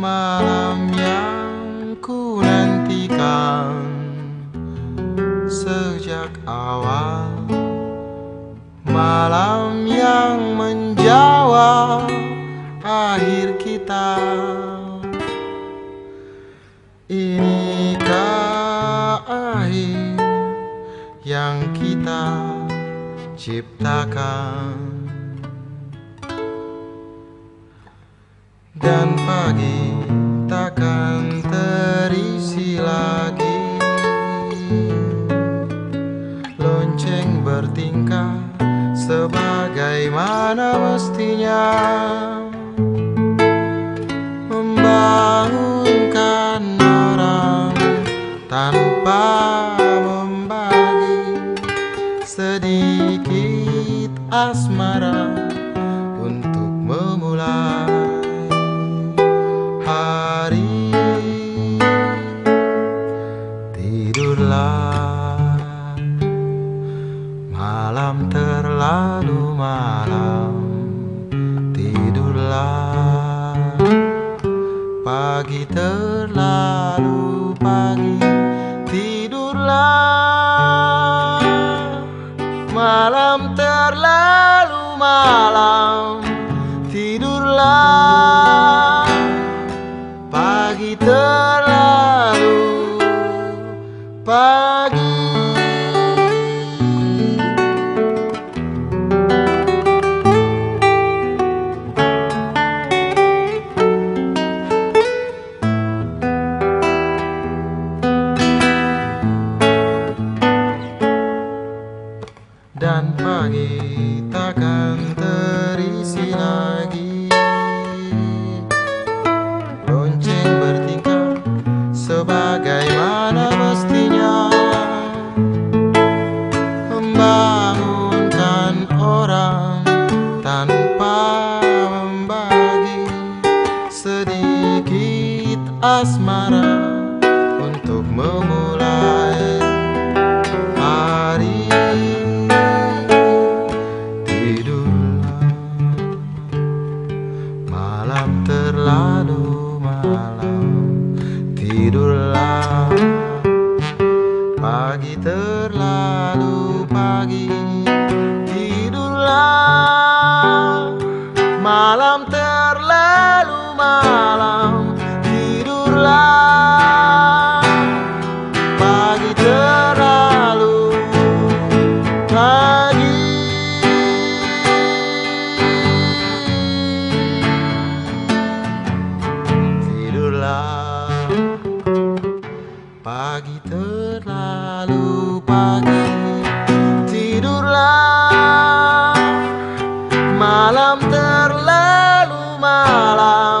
malam yang ku nantikan sejak awal. Malam yang menjawab akhir kita. Inikah akhir yang kita ciptakan? Dan pagi takkan terisi lagi. Lonceng bertingkah sebagaimana mestinya? Membangunkan orang tanpa Malam terlalu malam Tidurlah. Pagi terlalu pagi Tidurlah. Malam terlalu malam Tidurlah. Pagi terlalu pagi Sedikit asmara untuk memulai hari. Tidurlah Malam terlalu malam. Tidurlah. Pagi terlalu pagi Malam terlalu malam Tidurlah. Pagi terlalu pagi. Tidurlah. Pagi terlalu malam terlalu malam.